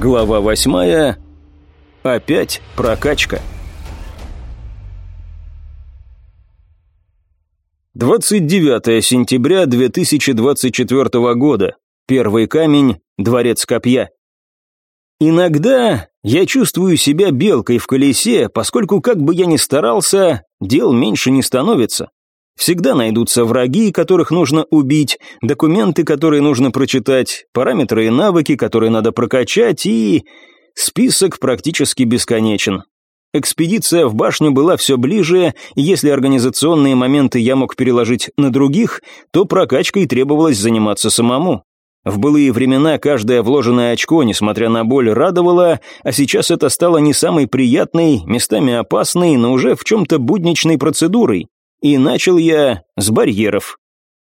Глава восьмая. Опять прокачка. 29 сентября 2024 года. Первый камень, дворец копья. Иногда я чувствую себя белкой в колесе, поскольку как бы я ни старался, дел меньше не становится. Всегда найдутся враги, которых нужно убить, документы, которые нужно прочитать, параметры и навыки, которые надо прокачать, и... Список практически бесконечен. Экспедиция в башню была все ближе, и если организационные моменты я мог переложить на других, то прокачкой требовалось заниматься самому. В былые времена каждое вложенное очко, несмотря на боль, радовало, а сейчас это стало не самой приятной, местами опасной, но уже в чем-то будничной процедурой. И начал я с барьеров.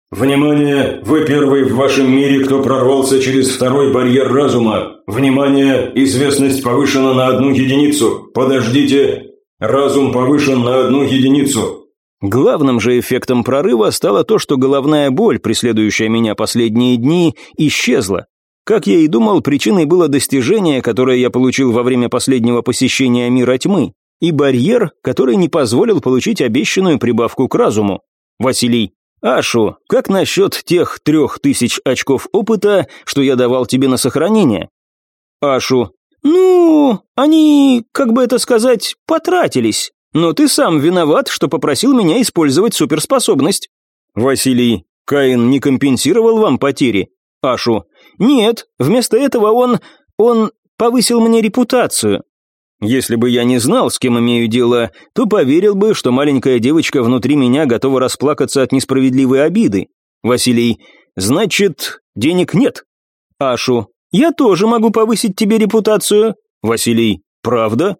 «Внимание! Вы первый в вашем мире, кто прорвался через второй барьер разума. Внимание! Известность повышена на одну единицу. Подождите! Разум повышен на одну единицу». Главным же эффектом прорыва стало то, что головная боль, преследующая меня последние дни, исчезла. Как я и думал, причиной было достижение, которое я получил во время последнего посещения мира тьмы и барьер, который не позволил получить обещанную прибавку к разуму. Василий, Ашу, как насчет тех трех тысяч очков опыта, что я давал тебе на сохранение? Ашу, ну, они, как бы это сказать, потратились. Но ты сам виноват, что попросил меня использовать суперспособность. Василий, Каин не компенсировал вам потери? Ашу, нет, вместо этого он... он повысил мне репутацию. Если бы я не знал, с кем имею дело, то поверил бы, что маленькая девочка внутри меня готова расплакаться от несправедливой обиды. Василий, значит, денег нет. Ашу, я тоже могу повысить тебе репутацию. Василий, правда?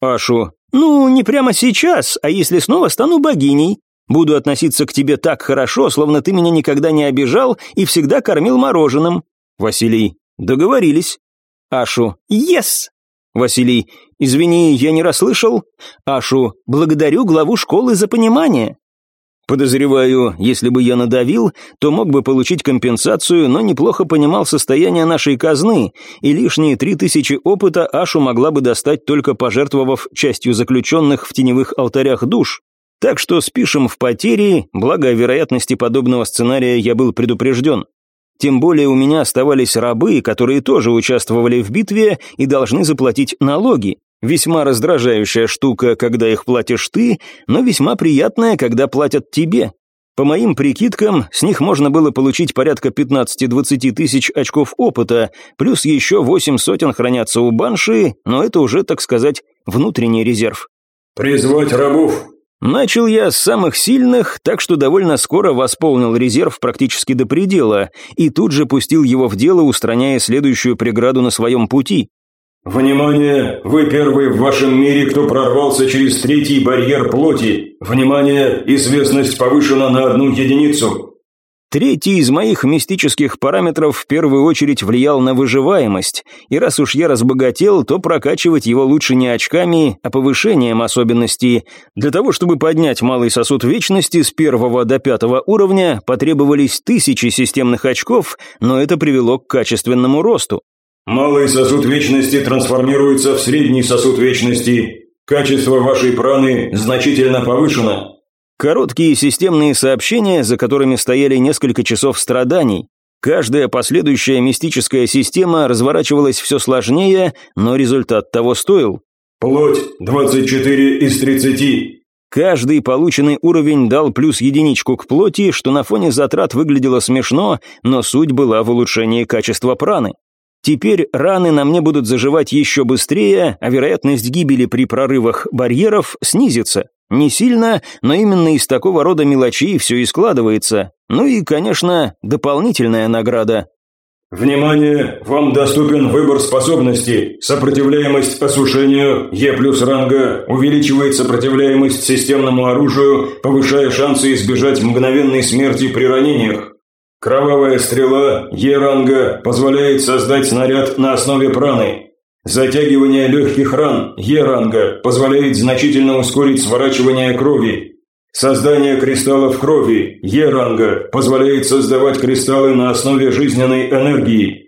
Ашу, ну, не прямо сейчас, а если снова стану богиней. Буду относиться к тебе так хорошо, словно ты меня никогда не обижал и всегда кормил мороженым. Василий, договорились. Ашу, yes. Василий, извини, я не расслышал. Ашу, благодарю главу школы за понимание. Подозреваю, если бы я надавил, то мог бы получить компенсацию, но неплохо понимал состояние нашей казны, и лишние три тысячи опыта Ашу могла бы достать только пожертвовав частью заключенных в теневых алтарях душ. Так что спишем в потери, благо о вероятности подобного сценария я был предупрежден. Тем более у меня оставались рабы, которые тоже участвовали в битве и должны заплатить налоги. Весьма раздражающая штука, когда их платишь ты, но весьма приятная, когда платят тебе. По моим прикидкам, с них можно было получить порядка 15-20 тысяч очков опыта, плюс еще 8 сотен хранятся у банши, но это уже, так сказать, внутренний резерв. «Призвать рабов!» Начал я с самых сильных, так что довольно скоро восполнил резерв практически до предела, и тут же пустил его в дело, устраняя следующую преграду на своем пути. «Внимание! Вы первый в вашем мире, кто прорвался через третий барьер плоти. Внимание! Известность повышена на одну единицу. Третий из моих мистических параметров в первую очередь влиял на выживаемость, и раз уж я разбогател, то прокачивать его лучше не очками, а повышением особенностей. Для того, чтобы поднять малый сосуд вечности с первого до пятого уровня, потребовались тысячи системных очков, но это привело к качественному росту. Малый сосуд вечности трансформируется в средний сосуд вечности. Качество вашей праны значительно повышено. Короткие системные сообщения, за которыми стояли несколько часов страданий. Каждая последующая мистическая система разворачивалась все сложнее, но результат того стоил. Плоть 24 из 30. Каждый полученный уровень дал плюс единичку к плоти, что на фоне затрат выглядело смешно, но суть была в улучшении качества праны. Теперь раны на мне будут заживать еще быстрее, а вероятность гибели при прорывах барьеров снизится. Не сильно, но именно из такого рода мелочей все и складывается. Ну и, конечно, дополнительная награда. Внимание! Вам доступен выбор способностей. Сопротивляемость осушению Е плюс ранга увеличивает сопротивляемость системному оружию, повышая шансы избежать мгновенной смерти при ранениях. Кровавая стрела Е ранга позволяет создать снаряд на основе праны. Затягивание легких ран Е-ранга позволяет значительно ускорить сворачивание крови. Создание кристаллов крови Е-ранга позволяет создавать кристаллы на основе жизненной энергии.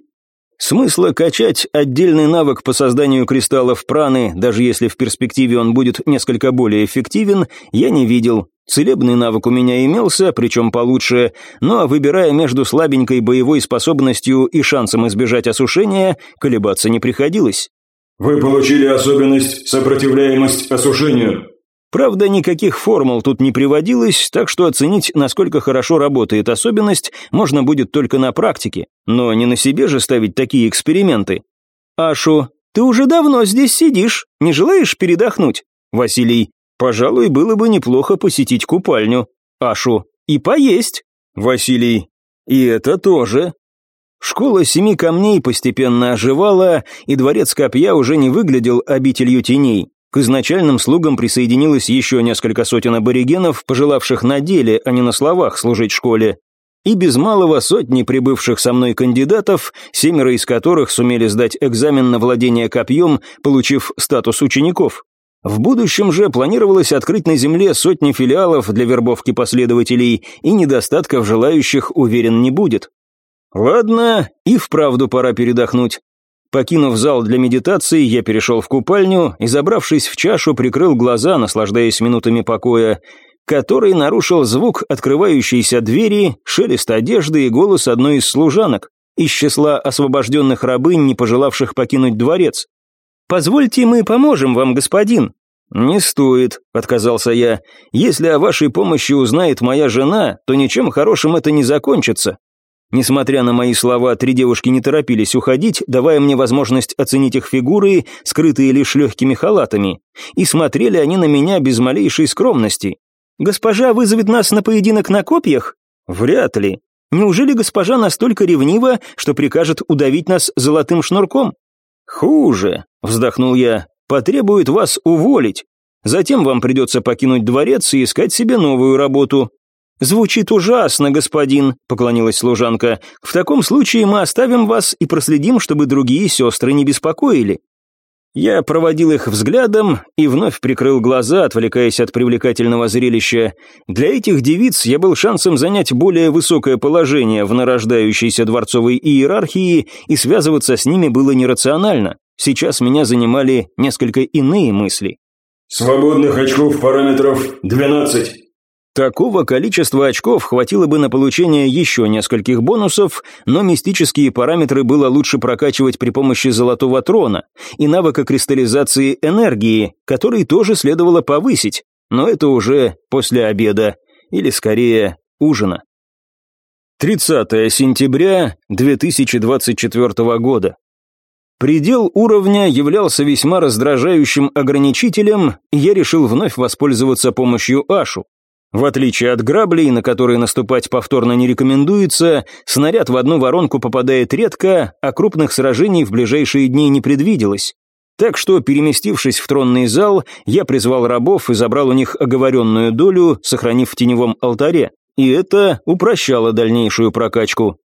Смысла качать отдельный навык по созданию кристаллов праны, даже если в перспективе он будет несколько более эффективен, я не видел. Целебный навык у меня имелся, причем получше, но выбирая между слабенькой боевой способностью и шансом избежать осушения, колебаться не приходилось. Вы получили особенность сопротивляемость осушению. Правда, никаких формул тут не приводилось, так что оценить, насколько хорошо работает особенность, можно будет только на практике, но не на себе же ставить такие эксперименты. «Ашу, ты уже давно здесь сидишь, не желаешь передохнуть?» Василий, «Пожалуй, было бы неплохо посетить купальню». Ашу, «И поесть». Василий, «И это тоже». Школа семи камней постепенно оживала, и дворец копья уже не выглядел обителью теней. К изначальным слугам присоединилось еще несколько сотен аборигенов, пожелавших на деле, а не на словах служить школе. И без малого сотни прибывших со мной кандидатов, семеро из которых сумели сдать экзамен на владение копьем, получив статус учеников. В будущем же планировалось открыть на Земле сотни филиалов для вербовки последователей, и недостатков желающих, уверен, не будет. Ладно, и вправду пора передохнуть. Покинув зал для медитации, я перешел в купальню и, забравшись в чашу, прикрыл глаза, наслаждаясь минутами покоя, который нарушил звук открывающейся двери, шелест одежды и голос одной из служанок, из числа освобожденных рабынь, не пожелавших покинуть дворец. «Позвольте, мы поможем вам, господин». «Не стоит», — отказался я. «Если о вашей помощи узнает моя жена, то ничем хорошим это не закончится. Несмотря на мои слова, три девушки не торопились уходить, давая мне возможность оценить их фигуры, скрытые лишь легкими халатами. И смотрели они на меня без малейшей скромности. «Госпожа вызовет нас на поединок на копьях?» «Вряд ли. Неужели госпожа настолько ревнива, что прикажет удавить нас золотым шнурком?» «Хуже», — вздохнул я, — «потребует вас уволить. Затем вам придется покинуть дворец и искать себе новую работу. «Звучит ужасно, господин», — поклонилась служанка. «В таком случае мы оставим вас и проследим, чтобы другие сестры не беспокоили». Я проводил их взглядом и вновь прикрыл глаза, отвлекаясь от привлекательного зрелища. Для этих девиц я был шансом занять более высокое положение в нарождающейся дворцовой иерархии, и связываться с ними было нерационально. Сейчас меня занимали несколько иные мысли. «Свободных очков параметров 12. Такого количества очков хватило бы на получение еще нескольких бонусов, но мистические параметры было лучше прокачивать при помощи золотого трона и навыка кристаллизации энергии, который тоже следовало повысить, но это уже после обеда, или скорее ужина. 30 сентября 2024 года. Предел уровня являлся весьма раздражающим ограничителем, и я решил вновь воспользоваться помощью Ашу. В отличие от граблей, на которые наступать повторно не рекомендуется, снаряд в одну воронку попадает редко, а крупных сражений в ближайшие дни не предвиделось. Так что, переместившись в тронный зал, я призвал рабов и забрал у них оговоренную долю, сохранив в теневом алтаре. И это упрощало дальнейшую прокачку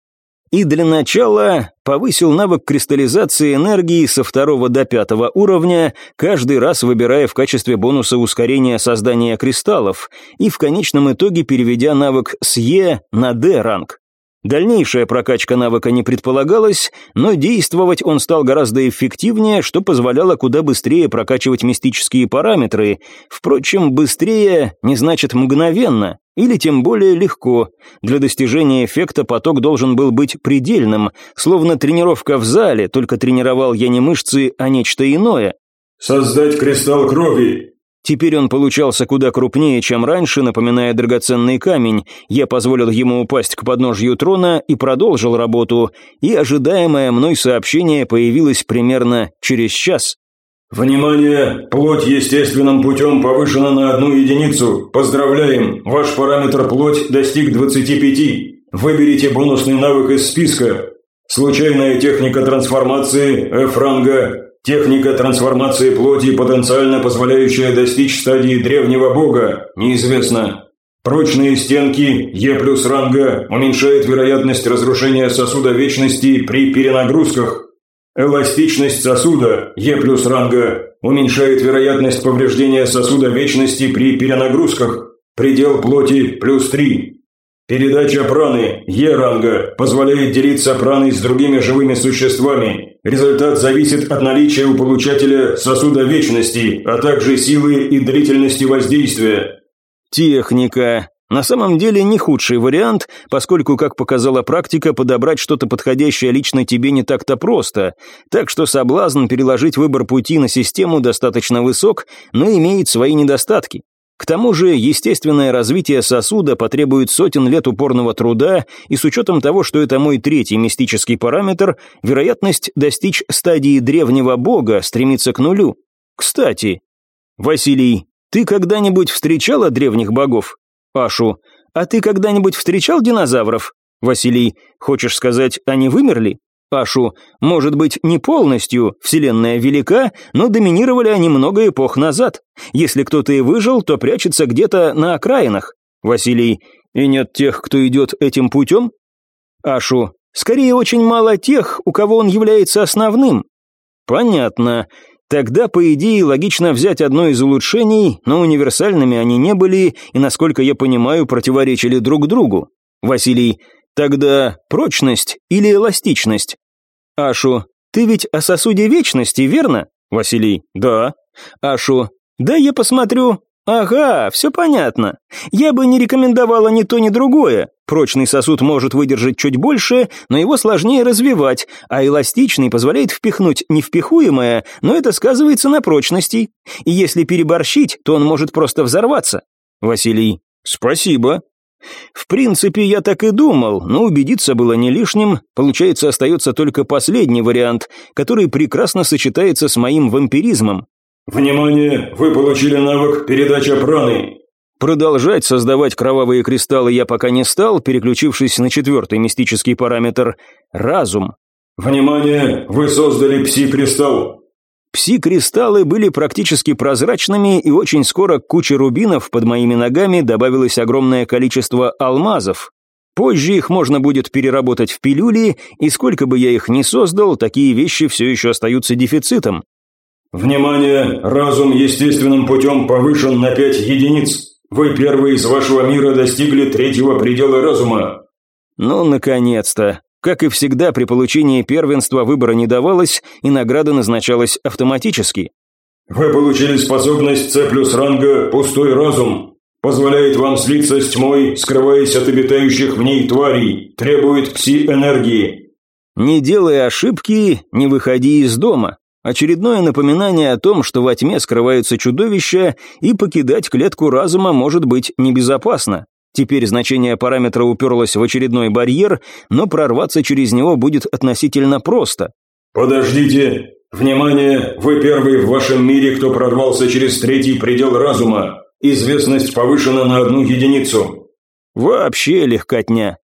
и для начала повысил навык кристаллизации энергии со второго до пятого уровня, каждый раз выбирая в качестве бонуса ускорение создания кристаллов, и в конечном итоге переведя навык с Е на Д ранг. Дальнейшая прокачка навыка не предполагалась, но действовать он стал гораздо эффективнее, что позволяло куда быстрее прокачивать мистические параметры. Впрочем, быстрее не значит мгновенно, или тем более легко. Для достижения эффекта поток должен был быть предельным, словно тренировка в зале, только тренировал я не мышцы, а нечто иное. «Создать кристалл крови», Теперь он получался куда крупнее, чем раньше, напоминая драгоценный камень. Я позволил ему упасть к подножью трона и продолжил работу, и ожидаемое мной сообщение появилось примерно через час. «Внимание! Плоть естественным путем повышена на одну единицу. Поздравляем! Ваш параметр плоть достиг 25. Выберите бонусный навык из списка. Случайная техника трансформации F-ранга Техника трансформации плоти, потенциально позволяющая достичь стадии древнего бога, неизвестна. Прочные стенки Е плюс ранга уменьшают вероятность разрушения сосуда вечности при перенагрузках. Эластичность сосуда Е плюс ранга уменьшает вероятность повреждения сосуда вечности при перенагрузках. Предел плоти плюс 3. Передача праны Е-ранга позволяет делиться праной с другими живыми существами. Результат зависит от наличия у получателя сосуда вечности, а также силы и длительности воздействия. Техника. На самом деле не худший вариант, поскольку, как показала практика, подобрать что-то подходящее лично тебе не так-то просто, так что соблазн переложить выбор пути на систему достаточно высок, но имеет свои недостатки. К тому же, естественное развитие сосуда потребует сотен лет упорного труда, и с учетом того, что это мой третий мистический параметр, вероятность достичь стадии древнего бога стремится к нулю. Кстати, Василий, ты когда-нибудь встречала древних богов? Ашу, а ты когда-нибудь встречал динозавров? Василий, хочешь сказать, они вымерли? Ашу, может быть, не полностью, Вселенная велика, но доминировали они много эпох назад. Если кто-то и выжил, то прячется где-то на окраинах. Василий, и нет тех, кто идет этим путем? Ашу, скорее очень мало тех, у кого он является основным. Понятно. Тогда, по идее, логично взять одно из улучшений, но универсальными они не были и, насколько я понимаю, противоречили друг другу. Василий, Тогда прочность или эластичность? Ашу, ты ведь о сосуде вечности, верно? Василий, да. Ашу, да я посмотрю. Ага, все понятно. Я бы не рекомендовала ни то, ни другое. Прочный сосуд может выдержать чуть больше, но его сложнее развивать, а эластичный позволяет впихнуть невпихуемое, но это сказывается на прочности. И если переборщить, то он может просто взорваться. Василий, спасибо. В принципе, я так и думал, но убедиться было не лишним. Получается, остается только последний вариант, который прекрасно сочетается с моим вампиризмом. «Внимание! Вы получили навык передача праны!» Продолжать создавать кровавые кристаллы я пока не стал, переключившись на четвертый мистический параметр – разум. «Внимание! Вы создали пси-кристалл!» Пси-кристаллы были практически прозрачными, и очень скоро к куче рубинов под моими ногами добавилось огромное количество алмазов. Позже их можно будет переработать в пилюли, и сколько бы я их ни создал, такие вещи все еще остаются дефицитом. «Внимание! Разум естественным путем повышен на 5 единиц. Вы первые из вашего мира достигли третьего предела разума». «Ну, наконец-то. Как и всегда, при получении первенства выбора не давалось, и награда назначалась автоматически. «Вы получили способность С плюс ранга «Пустой разум». Позволяет вам слиться с тьмой, скрываясь от обитающих в ней тварей. Требует пси-энергии». «Не делай ошибки, не выходи из дома». Очередное напоминание о том, что во тьме скрываются чудовища, и покидать клетку разума может быть небезопасно. Теперь значение параметра уперлось в очередной барьер, но прорваться через него будет относительно просто. «Подождите! Внимание! Вы первый в вашем мире, кто прорвался через третий предел разума. Известность повышена на одну единицу». «Вообще легкотня.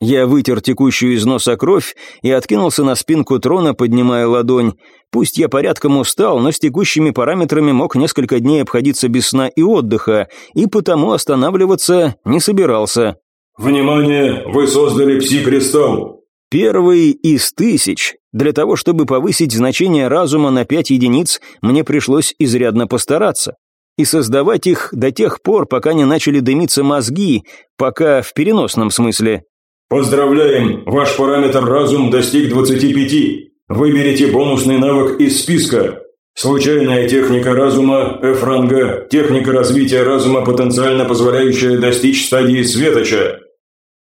Я вытер текущую из носа кровь и откинулся на спинку трона, поднимая ладонь. Пусть я порядком устал, но с текущими параметрами мог несколько дней обходиться без сна и отдыха, и потому останавливаться не собирался. «Внимание! Вы создали пси-кристалл!» Первый из тысяч. Для того, чтобы повысить значение разума на пять единиц, мне пришлось изрядно постараться. И создавать их до тех пор, пока не начали дымиться мозги, пока в переносном смысле. Поздравляем, ваш параметр разум достиг 25. Выберите бонусный навык из списка. Случайная техника разума F-ранга, техника развития разума, потенциально позволяющая достичь стадии светоча.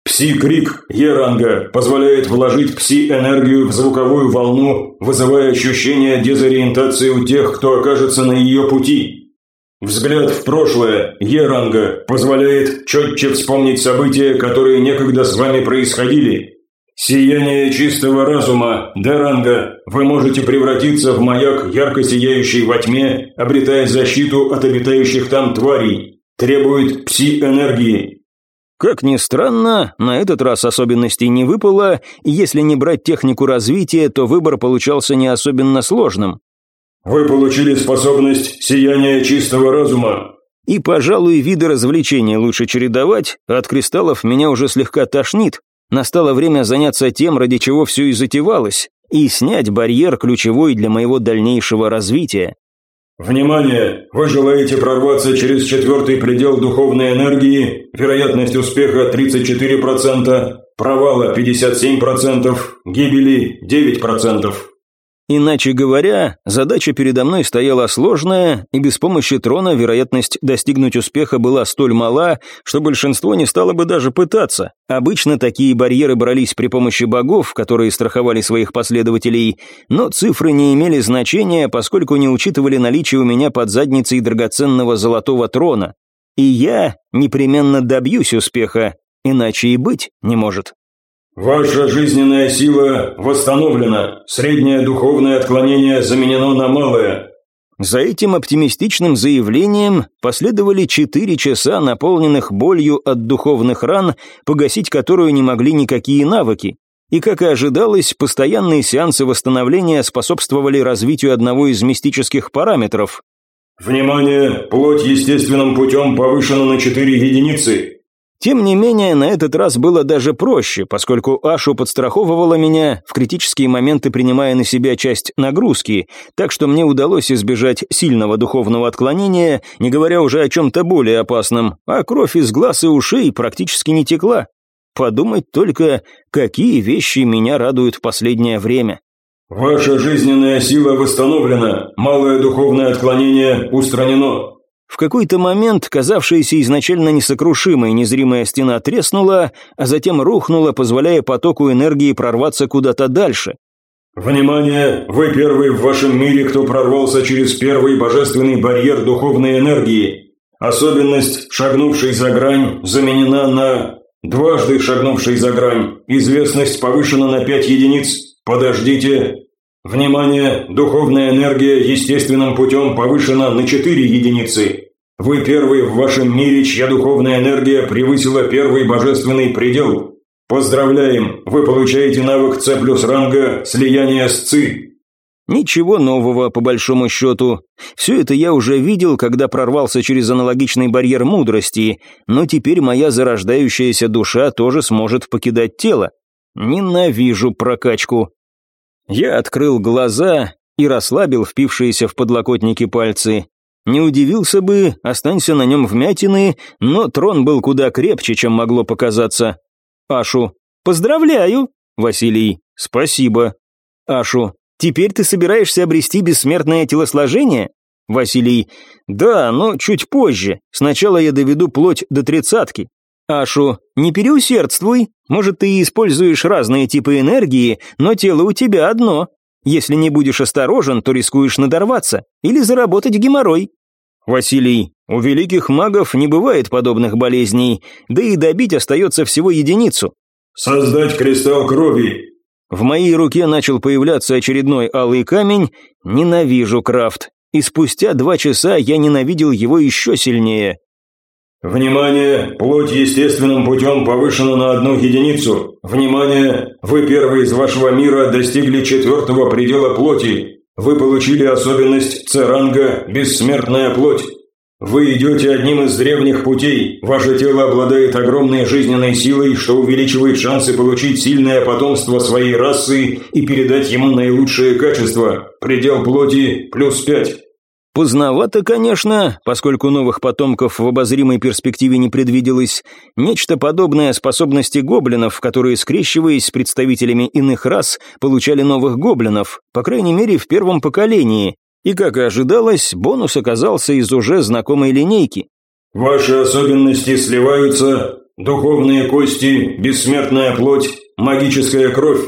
Пси-крик Е-ранга позволяет вложить пси-энергию в звуковую волну, вызывая ощущение дезориентации у тех, кто окажется на ее пути. Взгляд в прошлое, Е-ранга, позволяет четче вспомнить события, которые некогда с вами происходили. Сияние чистого разума, Д-ранга, вы можете превратиться в маяк, ярко сияющий во тьме, обретая защиту от обитающих там тварей. Требует пси-энергии. Как ни странно, на этот раз особенностей не выпало, и если не брать технику развития, то выбор получался не особенно сложным. Вы получили способность сияния чистого разума. И, пожалуй, виды развлечений лучше чередовать, а от кристаллов меня уже слегка тошнит. Настало время заняться тем, ради чего все и затевалось, и снять барьер ключевой для моего дальнейшего развития. Внимание! Вы желаете прорваться через четвертый предел духовной энергии, вероятность успеха 34%, провала 57%, гибели 9%. Иначе говоря, задача передо мной стояла сложная, и без помощи трона вероятность достигнуть успеха была столь мала, что большинство не стало бы даже пытаться. Обычно такие барьеры брались при помощи богов, которые страховали своих последователей, но цифры не имели значения, поскольку не учитывали наличие у меня под задницей драгоценного золотого трона. И я непременно добьюсь успеха, иначе и быть не может. Ваша жизненная сила восстановлена. Среднее духовное отклонение заменено на малое. За этим оптимистичным заявлением последовали четыре часа, наполненных болью от духовных ран, погасить которую не могли никакие навыки. И, как и ожидалось, постоянные сеансы восстановления способствовали развитию одного из мистических параметров. Внимание! Плоть естественным путем повышена на 4 единицы. Тем не менее, на этот раз было даже проще, поскольку Ашу подстраховывала меня, в критические моменты принимая на себя часть нагрузки, так что мне удалось избежать сильного духовного отклонения, не говоря уже о чем-то более опасном, а кровь из глаз и ушей практически не текла. Подумать только, какие вещи меня радуют в последнее время. «Ваша жизненная сила восстановлена, малое духовное отклонение устранено», в какой-то момент казавшаяся изначально несокрушимой незримая стена треснула, а затем рухнула, позволяя потоку энергии прорваться куда-то дальше. «Внимание! Вы первый в вашем мире, кто прорвался через первый божественный барьер духовной энергии. Особенность, шагнувший за грань, заменена на дважды шагнувший за грань. Известность повышена на 5 единиц. Подождите, Внимание! Духовная энергия естественным путем повышена на 4 единицы. Вы первый в вашем мире, чья духовная энергия превысила первый божественный предел. Поздравляем! Вы получаете навык С плюс ранга слияния с ЦИ. Ничего нового, по большому счету. Все это я уже видел, когда прорвался через аналогичный барьер мудрости, но теперь моя зарождающаяся душа тоже сможет покидать тело. Ненавижу прокачку. Я открыл глаза и расслабил впившиеся в подлокотники пальцы. Не удивился бы, останься на нем вмятины, но трон был куда крепче, чем могло показаться. Ашу. «Поздравляю!» Василий. «Спасибо». Ашу. «Теперь ты собираешься обрести бессмертное телосложение?» Василий. «Да, но чуть позже. Сначала я доведу плоть до тридцатки. Ашу, не переусердствуй. Может, ты используешь разные типы энергии, но тело у тебя одно. Если не будешь осторожен, то рискуешь надорваться или заработать геморрой. Василий, у великих магов не бывает подобных болезней, да и добить остается всего единицу. Создать кристалл крови. В моей руке начал появляться очередной алый камень. Ненавижу крафт. И спустя два часа я ненавидел его еще сильнее. Внимание! Плоть естественным путем повышена на одну единицу. Внимание! Вы первый из вашего мира достигли четвертого предела плоти. Вы получили особенность Церанга «Бессмертная плоть». Вы идете одним из древних путей. Ваше тело обладает огромной жизненной силой, что увеличивает шансы получить сильное потомство своей расы и передать ему наилучшие качества. Предел плоти плюс пять. Поздновато, конечно, поскольку новых потомков в обозримой перспективе не предвиделось, нечто подобное способности гоблинов, которые, скрещиваясь с представителями иных рас, получали новых гоблинов, по крайней мере, в первом поколении. И, как и ожидалось, бонус оказался из уже знакомой линейки. Ваши особенности сливаются, духовные кости, бессмертная плоть, магическая кровь.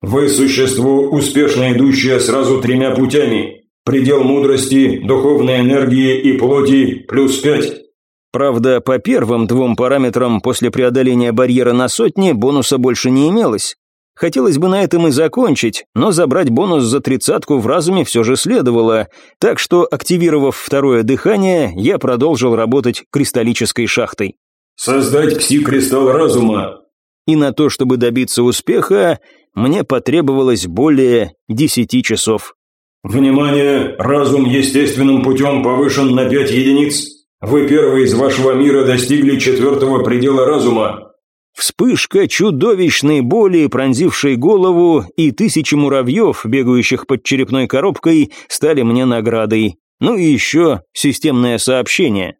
Вы существо, успешно идущее сразу тремя путями – Предел мудрости, духовной энергии и плоти плюс пять. Правда, по первым двум параметрам после преодоления барьера на сотни бонуса больше не имелось. Хотелось бы на этом и закончить, но забрать бонус за тридцатку в разуме все же следовало, так что, активировав второе дыхание, я продолжил работать кристаллической шахтой. «Создать пси-кристалл разума». И на то, чтобы добиться успеха, мне потребовалось более десяти часов. Внимание! Разум естественным путем повышен на 5 единиц. Вы первый из вашего мира достигли четвертого предела разума. Вспышка чудовищной боли, пронзившей голову, и тысячи муравьев, бегающих под черепной коробкой, стали мне наградой. Ну и еще системное сообщение.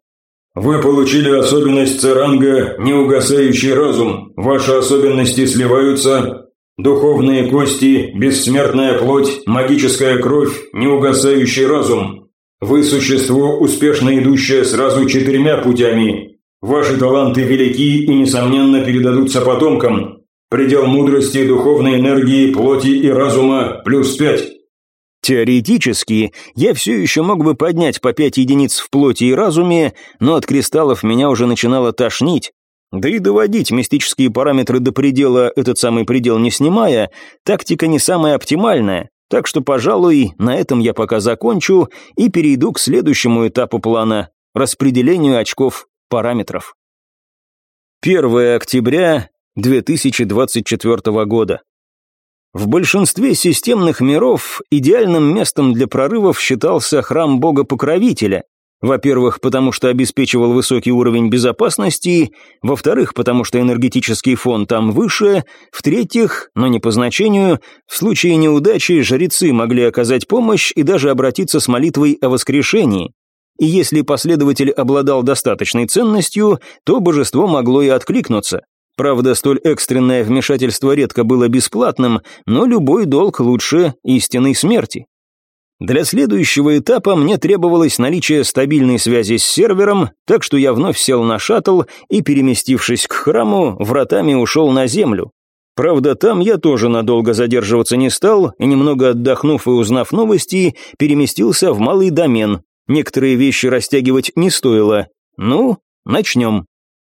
Вы получили особенность Церанга «Неугасающий разум». Ваши особенности сливаются. Духовные кости, бессмертная плоть, магическая кровь, неугасающий разум. Вы существо, успешно идущее сразу четырьмя путями. Ваши таланты велики и, несомненно, передадутся потомкам. Предел мудрости, духовной энергии, плоти и разума – плюс пять. Теоретически, я все еще мог бы поднять по пять единиц в плоти и разуме, но от кристаллов меня уже начинало тошнить. Да и доводить мистические параметры до предела, этот самый предел не снимая, тактика не самая оптимальная, так что, пожалуй, на этом я пока закончу и перейду к следующему этапу плана – распределению очков параметров. 1 октября 2024 года. В большинстве системных миров идеальным местом для прорывов считался храм бога-покровителя. Во-первых, потому что обеспечивал высокий уровень безопасности, во-вторых, потому что энергетический фон там выше, в-третьих, но не по значению, в случае неудачи жрецы могли оказать помощь и даже обратиться с молитвой о воскрешении. И если последователь обладал достаточной ценностью, то божество могло и откликнуться. Правда, столь экстренное вмешательство редко было бесплатным, но любой долг лучше истинной смерти. Для следующего этапа мне требовалось наличие стабильной связи с сервером, так что я вновь сел на шаттл и, переместившись к храму, вратами ушел на землю. Правда, там я тоже надолго задерживаться не стал, и немного отдохнув и узнав новости, переместился в малый домен. Некоторые вещи растягивать не стоило. Ну, начнем.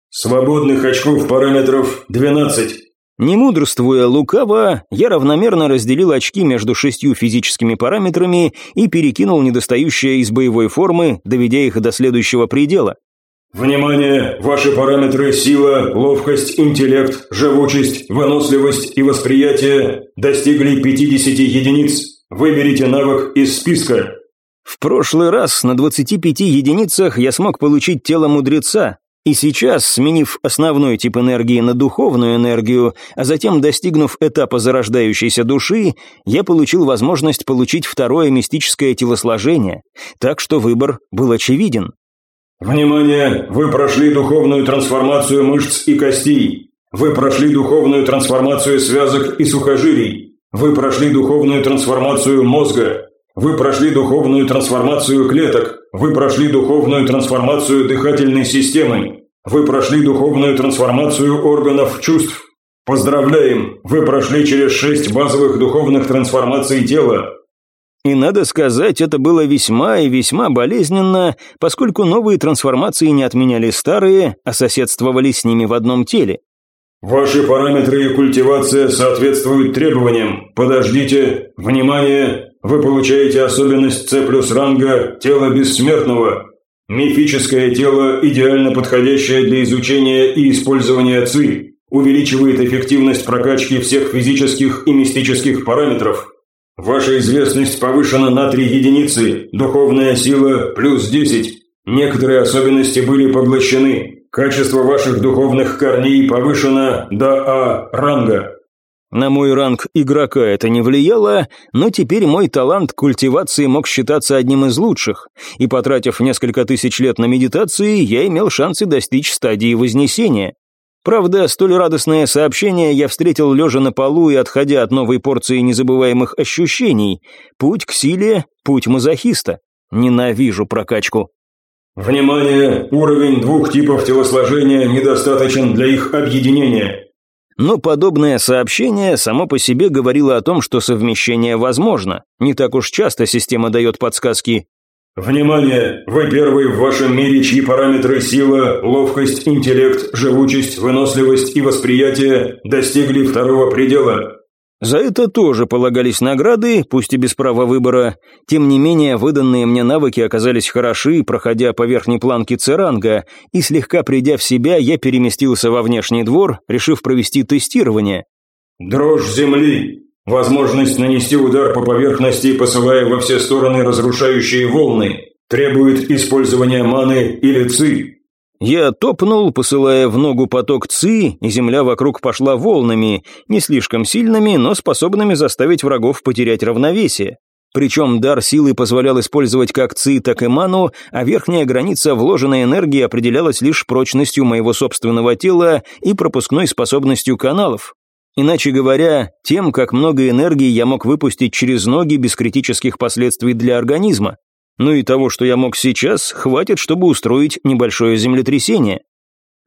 Свободных очков параметров 12. Не мудрствуя лукаво, я равномерно разделил очки между шестью физическими параметрами и перекинул недостающие из боевой формы, доведя их до следующего предела. Внимание! Ваши параметры сила, ловкость, интеллект, живучесть, выносливость и восприятие достигли 50 единиц. Выберите навык из списка. В прошлый раз на 25 единицах я смог получить тело мудреца, и сейчас, сменив основной тип энергии на духовную энергию, а затем достигнув этапа зарождающейся души, я получил возможность получить второе мистическое телосложение, так что выбор был очевиден. Внимание! Вы прошли духовную трансформацию мышц и костей. Вы прошли духовную трансформацию связок и сухожилий. Вы прошли духовную трансформацию мозга. Вы прошли духовную трансформацию клеток. Вы прошли духовную трансформацию дыхательной системы. Вы прошли духовную трансформацию органов чувств. Поздравляем! Вы прошли через шесть базовых духовных трансформаций тела. И надо сказать, это было весьма и весьма болезненно, поскольку новые трансформации не отменяли старые, а соседствовали с ними в одном теле. Ваши параметры и культивация соответствуют требованиям. Подождите. Внимание! Вы получаете особенность С плюс ранга «Тело бессмертного». Мифическое тело, идеально подходящее для изучения и использования ЦИ, увеличивает эффективность прокачки всех физических и мистических параметров. Ваша известность повышена на 3 единицы, духовная сила плюс 10. Некоторые особенности были поглощены. Качество ваших духовных корней повышено до А ранга. На мой ранг игрока это не влияло, но теперь мой талант культивации мог считаться одним из лучших, и потратив несколько тысяч лет на медитации, я имел шансы достичь стадии вознесения. Правда, столь радостное сообщение я встретил лежа на полу и отходя от новой порции незабываемых ощущений. Путь к силе, путь мазохиста. Ненавижу прокачку. Внимание! Уровень двух типов телосложения недостаточен для их объединения. Но подобное сообщение само по себе говорило о том, что совмещение возможно. Не так уж часто система дает подсказки. Внимание! Вы первый в вашем мире, чьи параметры сила, ловкость, интеллект, живучесть, выносливость и восприятие достигли второго предела. За это тоже полагались награды, пусть и без права выбора. Тем не менее, выданные мне навыки оказались хороши, проходя по верхней планке Церанга, и слегка придя в себя, я переместился во внешний двор, решив провести тестирование. Дрожь земли. Возможность нанести удар по поверхности, посылая во все стороны разрушающие волны. Требует использования маны или ци. Я топнул, посылая в ногу поток ци, и земля вокруг пошла волнами, не слишком сильными, но способными заставить врагов потерять равновесие. Причем дар силы позволял использовать как ци, так и ману, а верхняя граница вложенной энергии определялась лишь прочностью моего собственного тела и пропускной способностью каналов. Иначе говоря, тем, как много энергии я мог выпустить через ноги без критических последствий для организма. Ну и того, что я мог сейчас, хватит, чтобы устроить небольшое землетрясение.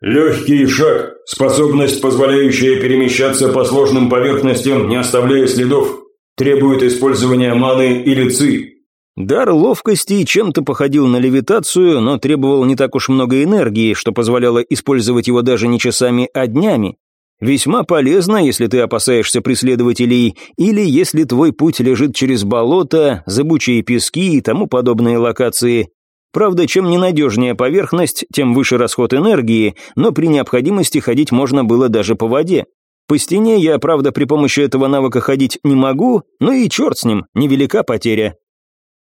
Легкий шаг, способность, позволяющая перемещаться по сложным поверхностям, не оставляя следов, требует использования маны или ци. Дар ловкости чем-то походил на левитацию, но требовал не так уж много энергии, что позволяло использовать его даже не часами, а днями. Весьма полезно, если ты опасаешься преследователей, или если твой путь лежит через болото, зыбучие пески и тому подобные локации. Правда, чем ненадежнее поверхность, тем выше расход энергии, но при необходимости ходить можно было даже по воде. По стене я, правда, при помощи этого навыка ходить не могу, но и черт с ним, невелика потеря.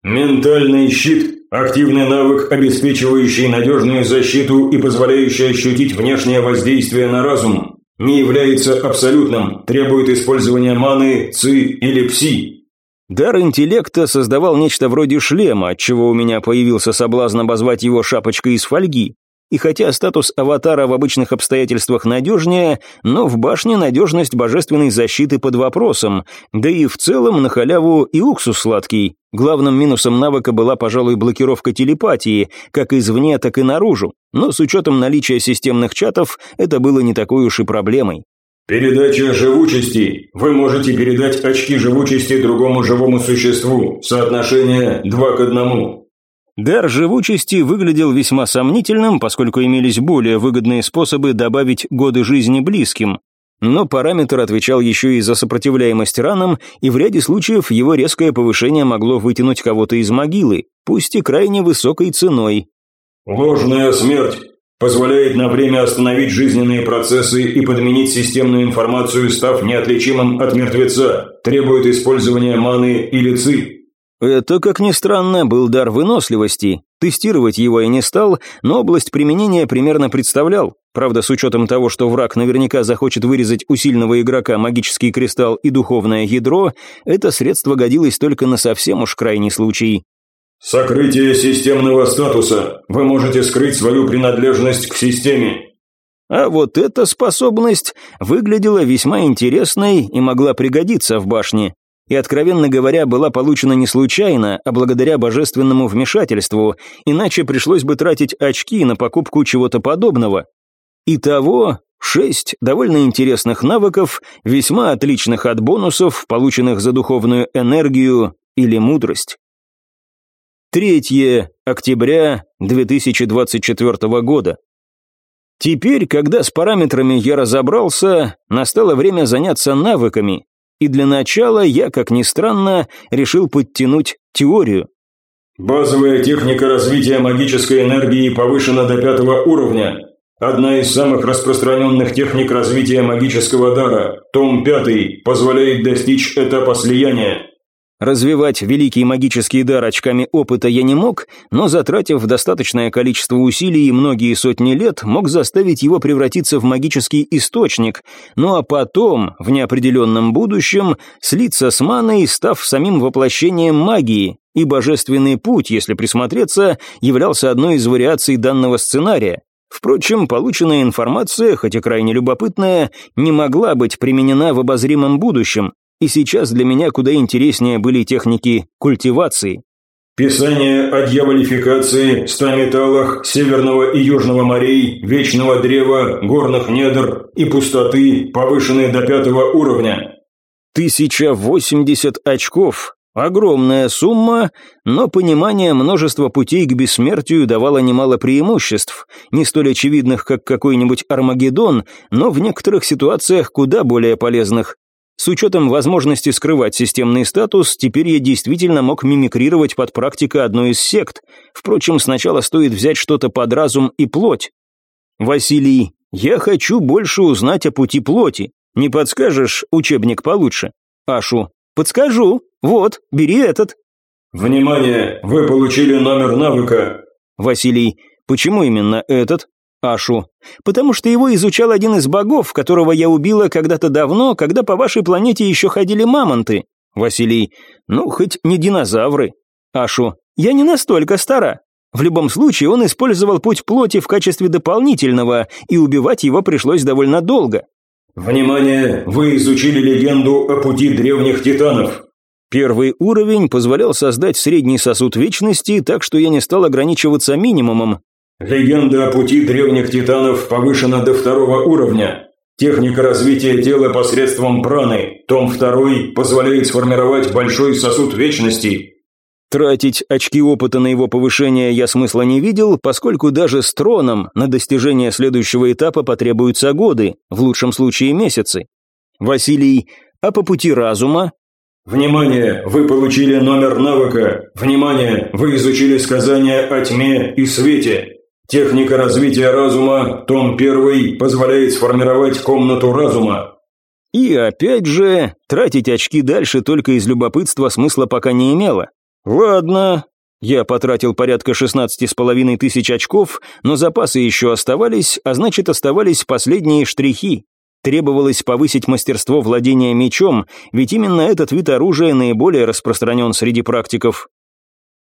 Ментальный щит – активный навык, обеспечивающий надежную защиту и позволяющий ощутить внешнее воздействие на разум. Не является абсолютным, требует использования маны, ци или пси. Дар интеллекта создавал нечто вроде шлема, отчего у меня появился соблазн обозвать его шапочкой из фольги. И хотя статус аватара в обычных обстоятельствах надежнее, но в башне надежность божественной защиты под вопросом, да и в целом на халяву и уксус сладкий. Главным минусом навыка была, пожалуй, блокировка телепатии, как извне, так и наружу, но с учетом наличия системных чатов это было не такой уж и проблемой. Передача живучести. Вы можете передать очки живучести другому живому существу. Соотношение 2 к 1. Дар живучести выглядел весьма сомнительным, поскольку имелись более выгодные способы добавить годы жизни близким. Но параметр отвечал еще и за сопротивляемость ранам, и в ряде случаев его резкое повышение могло вытянуть кого-то из могилы, пусть и крайне высокой ценой. Ложная смерть. Позволяет на время остановить жизненные процессы и подменить системную информацию, став неотличимым от мертвеца. Требует использования маны или ци. Это, как ни странно, был дар выносливости. Тестировать его я не стал, но область применения примерно представлял. Правда, с учетом того, что враг наверняка захочет вырезать у сильного игрока магический кристалл и духовное ядро, это средство годилось только на совсем уж крайний случай. Сокрытие системного статуса. Вы можете скрыть свою принадлежность к системе. А вот эта способность выглядела весьма интересной и могла пригодиться в башне. И, откровенно говоря, была получена не случайно, а благодаря божественному вмешательству, иначе пришлось бы тратить очки на покупку чего-то подобного. Итого шесть довольно интересных навыков, весьма отличных от бонусов, полученных за духовную энергию или мудрость. 3 октября 2024 года. Теперь, когда с параметрами я разобрался, настало время заняться навыками, и для начала я, как ни странно, решил подтянуть теорию. Базовая техника развития магической энергии повышена до пятого уровня. Одна из самых распространенных техник развития магического дара, том 5, позволяет достичь этапа слияния. Развивать великий магический дар очками опыта я не мог, но, затратив достаточное количество усилий и многие сотни лет, мог заставить его превратиться в магический источник, ну а потом, в неопределенном будущем, слиться с маной, став самим воплощением магии, и божественный путь, если присмотреться, являлся одной из вариаций данного сценария. Впрочем, полученная информация, хоть и крайне любопытная, не могла быть применена в обозримом будущем, и сейчас для меня куда интереснее были техники культивации. Писание о дьяволификации, ста металлах, северного и южного морей, вечного древа, горных недр и пустоты, повышенные до пятого уровня. Тысяча восемьдесят очков. Огромная сумма, но понимание множества путей к бессмертию давало немало преимуществ, не столь очевидных, как какой-нибудь Армагеддон, но в некоторых ситуациях куда более полезных. С учетом возможности скрывать системный статус, теперь я действительно мог мимикрировать под практика одной из сект. Впрочем, сначала стоит взять что-то под разум и плоть. Василий, я хочу больше узнать о пути плоти. Не подскажешь учебник получше? Ашу, подскажу. Вот, бери этот. Внимание, вы получили номер навыка. Василий, почему именно этот? Ашу. «Потому что его изучал один из богов, которого я убила когда-то давно, когда по вашей планете еще ходили мамонты». Василий. Ну, хоть не динозавры. Ашу. Я не настолько стара. В любом случае, он использовал путь плоти в качестве дополнительного, и убивать его пришлось довольно долго. Внимание! Вы изучили легенду о пути древних титанов. Первый уровень позволял создать средний сосуд вечности, так что я не стал ограничиваться минимумом. Легенда о пути древних титанов повышена до второго уровня. Техника развития тела посредством праны, том 2, позволяет сформировать большой сосуд вечности. Тратить очки опыта на его повышение я смысла не видел, поскольку даже с троном на достижение следующего этапа потребуются годы, в лучшем случае месяцы. Василий, а по пути разума? Внимание, вы получили номер навыка. Внимание, вы изучили сказания о тьме и свете. Техника развития разума, том 1, позволяет сформировать комнату разума. И опять же, тратить очки дальше только из любопытства смысла пока не имело. Ладно, я потратил порядка 16 с половиной тысяч очков, но запасы еще оставались, а значит оставались последние штрихи. Требовалось повысить мастерство владения мечом, ведь именно этот вид оружия наиболее распространен среди практиков.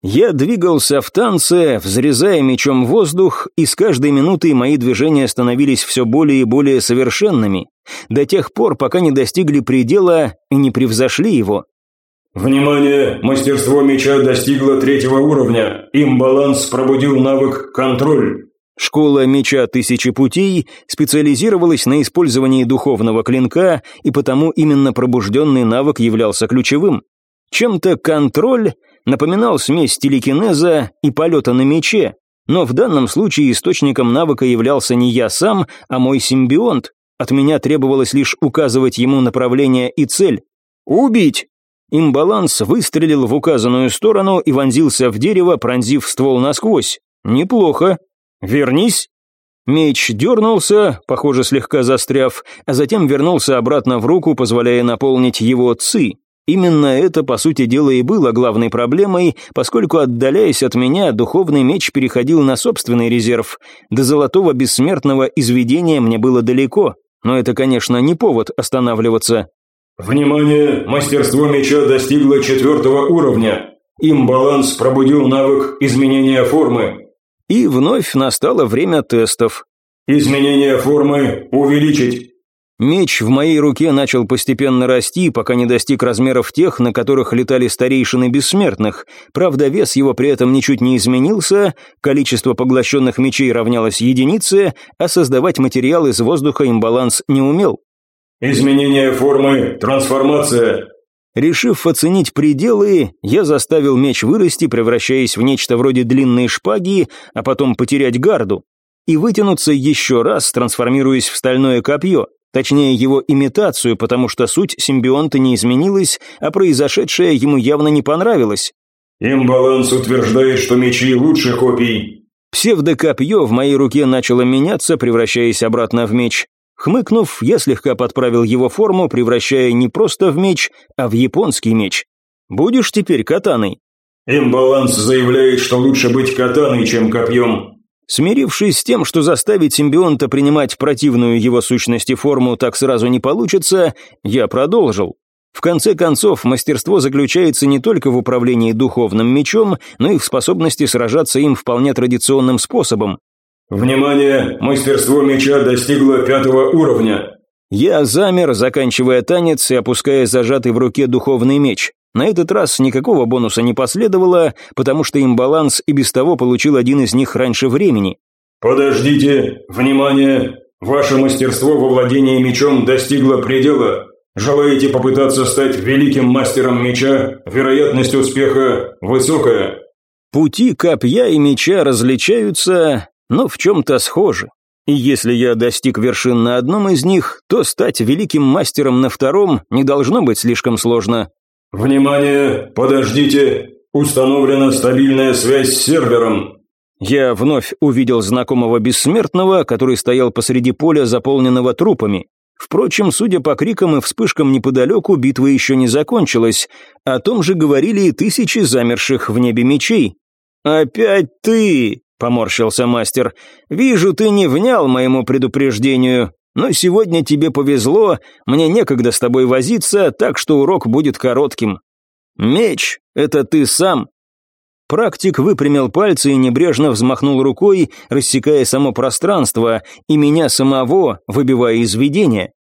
Я двигался в танце, взрезая мечом воздух, и с каждой минутой мои движения становились все более и более совершенными, до тех пор, пока не достигли предела и не превзошли его. Внимание! Мастерство меча достигло третьего уровня. Имбаланс пробудил навык «Контроль». Школа меча «Тысячи путей» специализировалась на использовании духовного клинка, и потому именно пробужденный навык являлся ключевым. Чем-то контроль напоминал смесь телекинеза и полета на мече, но в данном случае источником навыка являлся не я сам, а мой симбионт. От меня требовалось лишь указывать ему направление и цель. «Убить!» Имбаланс выстрелил в указанную сторону и вонзился в дерево, пронзив ствол насквозь. «Неплохо. Вернись!» Меч дернулся, похоже, слегка застряв, а затем вернулся обратно в руку, позволяя наполнить его ци. Именно это, по сути дела, и было главной проблемой, поскольку, отдаляясь от меня, духовный меч переходил на собственный резерв. До золотого бессмертного изведения мне было далеко, но это, конечно, не повод останавливаться. Внимание! Мастерство меча достигло четвертого уровня. Имбаланс пробудил навык изменения формы. И вновь настало время тестов. Изменение формы увеличить. Меч в моей руке начал постепенно расти, пока не достиг размеров тех, на которых летали старейшины бессмертных. Правда, вес его при этом ничуть не изменился, количество поглощенных мечей равнялось единице, а создавать материал из воздуха имбаланс не умел. Изменение формы, трансформация. Решив оценить пределы, я заставил меч вырасти, превращаясь в нечто вроде длинной шпаги, а потом потерять гарду, и вытянуться еще раз, трансформируясь в стальное копье. Точнее, его имитацию, потому что суть симбионта не изменилась, а произошедшее ему явно не понравилось. «Имбаланс утверждает, что мечи лучше копий». Псевдокопье в моей руке начало меняться, превращаясь обратно в меч. Хмыкнув, я слегка подправил его форму, превращая не просто в меч, а в японский меч. «Будешь теперь катаной?» «Имбаланс заявляет, что лучше быть катаной, чем копьем», Смирившись с тем, что заставить симбионта принимать противную его сущности форму так сразу не получится, я продолжил. В конце концов, мастерство заключается не только в управлении духовным мечом, но и в способности сражаться им вполне традиционным способом. «Внимание! Мастерство меча достигло пятого уровня!» Я замер, заканчивая танец и опуская зажатый в руке духовный меч. На этот раз никакого бонуса не последовало, потому что имбаланс и без того получил один из них раньше времени. «Подождите! Внимание! Ваше мастерство во владении мечом достигло предела. Желаете попытаться стать великим мастером меча? Вероятность успеха высокая». Пути копья и меча различаются, но в чем-то схожи. И если я достиг вершин на одном из них, то стать великим мастером на втором не должно быть слишком сложно. «Внимание! Подождите! Установлена стабильная связь с сервером!» Я вновь увидел знакомого бессмертного, который стоял посреди поля, заполненного трупами. Впрочем, судя по крикам и вспышкам неподалеку, битва еще не закончилась. О том же говорили и тысячи замерших в небе мечей. «Опять ты!» — поморщился мастер. «Вижу, ты не внял моему предупреждению. Но сегодня тебе повезло, мне некогда с тобой возиться, так что урок будет коротким. Меч — это ты сам». Практик выпрямил пальцы и небрежно взмахнул рукой, рассекая само пространство, и меня самого, выбивая из видения.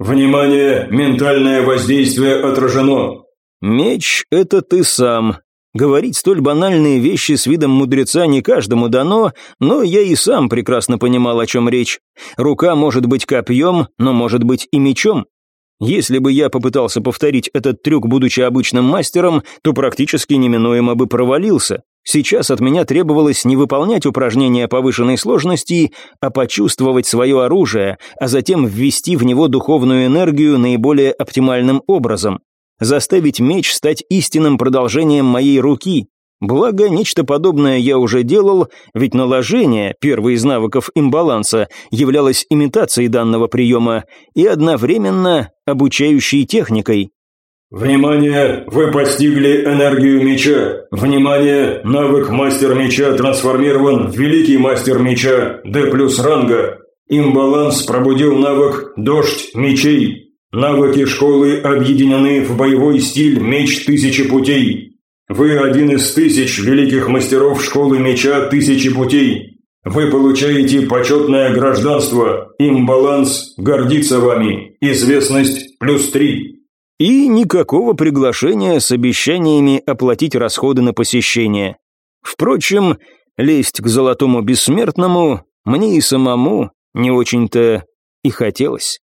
«Внимание! Ментальное воздействие отражено!» «Меч — это ты сам». Говорить столь банальные вещи с видом мудреца не каждому дано, но я и сам прекрасно понимал, о чем речь. Рука может быть копьем, но может быть и мечом. Если бы я попытался повторить этот трюк, будучи обычным мастером, то практически неминуемо бы провалился. Сейчас от меня требовалось не выполнять упражнения повышенной сложности, а почувствовать свое оружие, а затем ввести в него духовную энергию наиболее оптимальным образом. Заставить меч стать истинным продолжением моей руки. Благо, нечто подобное я уже делал, ведь наложение, первый из навыков имбаланса, являлось имитацией данного приема и одновременно обучающей техникой. «Внимание! Вы постигли энергию меча! Внимание! Навык мастер меча трансформирован в великий мастер меча D плюс ранга! Имбаланс пробудил навык «Дождь мечей». Навыки школы объединены в боевой стиль «Меч тысячи путей». Вы один из тысяч великих мастеров школы меча «Тысячи путей». Вы получаете почетное гражданство, имбаланс гордится вами, известность плюс три. И никакого приглашения с обещаниями оплатить расходы на посещение. Впрочем, лезть к золотому бессмертному мне и самому не очень-то и хотелось.